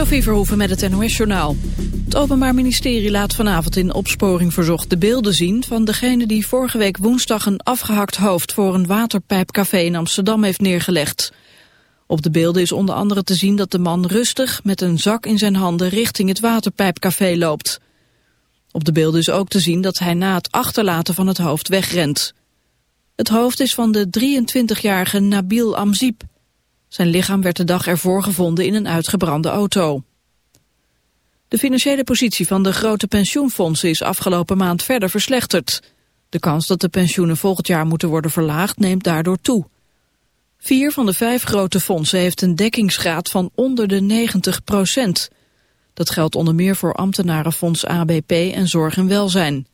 Sophie Verhoeven met het NOS-journaal. Het Openbaar Ministerie laat vanavond in opsporing verzocht de beelden zien... van degene die vorige week woensdag een afgehakt hoofd... voor een waterpijpcafé in Amsterdam heeft neergelegd. Op de beelden is onder andere te zien dat de man rustig... met een zak in zijn handen richting het waterpijpcafé loopt. Op de beelden is ook te zien dat hij na het achterlaten van het hoofd wegrent. Het hoofd is van de 23-jarige Nabil Amziep... Zijn lichaam werd de dag ervoor gevonden in een uitgebrande auto. De financiële positie van de grote pensioenfondsen is afgelopen maand verder verslechterd. De kans dat de pensioenen volgend jaar moeten worden verlaagd neemt daardoor toe. Vier van de vijf grote fondsen heeft een dekkingsgraad van onder de 90 procent. Dat geldt onder meer voor ambtenarenfonds ABP en Zorg en Welzijn.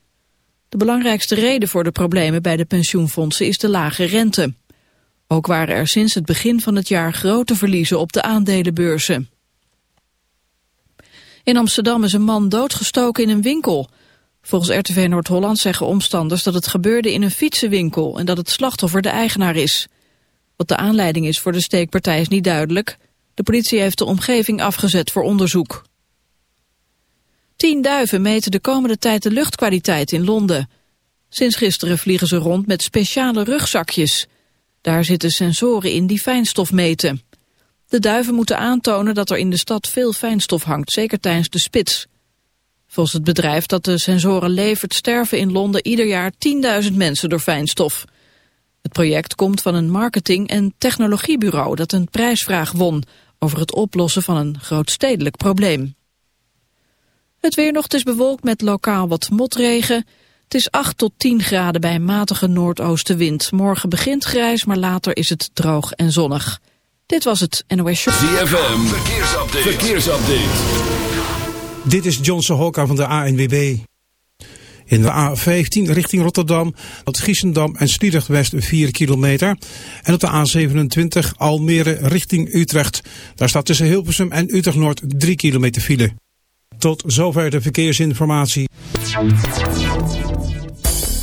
De belangrijkste reden voor de problemen bij de pensioenfondsen is de lage rente. Ook waren er sinds het begin van het jaar grote verliezen op de aandelenbeurzen. In Amsterdam is een man doodgestoken in een winkel. Volgens RTV Noord-Holland zeggen omstanders dat het gebeurde in een fietsenwinkel en dat het slachtoffer de eigenaar is. Wat de aanleiding is voor de steekpartij is niet duidelijk. De politie heeft de omgeving afgezet voor onderzoek. Tien duiven meten de komende tijd de luchtkwaliteit in Londen. Sinds gisteren vliegen ze rond met speciale rugzakjes. Daar zitten sensoren in die fijnstof meten. De duiven moeten aantonen dat er in de stad veel fijnstof hangt, zeker tijdens de spits. Volgens het bedrijf dat de sensoren levert sterven in Londen ieder jaar 10.000 mensen door fijnstof. Het project komt van een marketing- en technologiebureau dat een prijsvraag won over het oplossen van een grootstedelijk probleem. Het weer nog, is bewolkt met lokaal wat motregen. Het is 8 tot 10 graden bij een matige noordoostenwind. Morgen begint grijs, maar later is het droog en zonnig. Dit was het NOS Show. ZFM, verkeersupdate. verkeersupdate. Dit is Johnson Hokka van de ANWB. In de A15 richting Rotterdam, tot Giesendam en Sliedrecht West 4 kilometer. En op de A27 Almere richting Utrecht. Daar staat tussen Hilversum en Utrecht Noord 3 kilometer file. Tot zover de verkeersinformatie.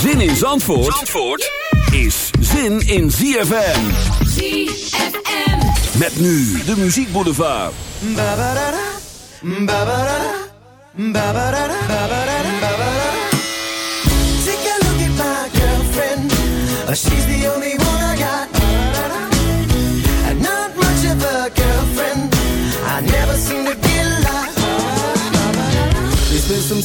Zin in Zandvoort, Zandvoort is zin in ZFM. ZFM. Met nu de Muziek Boulevard. Take a look at my girlfriend. Uh, She's the only one I got. And not much of a girlfriend. I never seem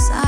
side.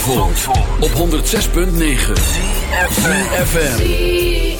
Zandvoort, op 106.9 FM.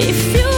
If you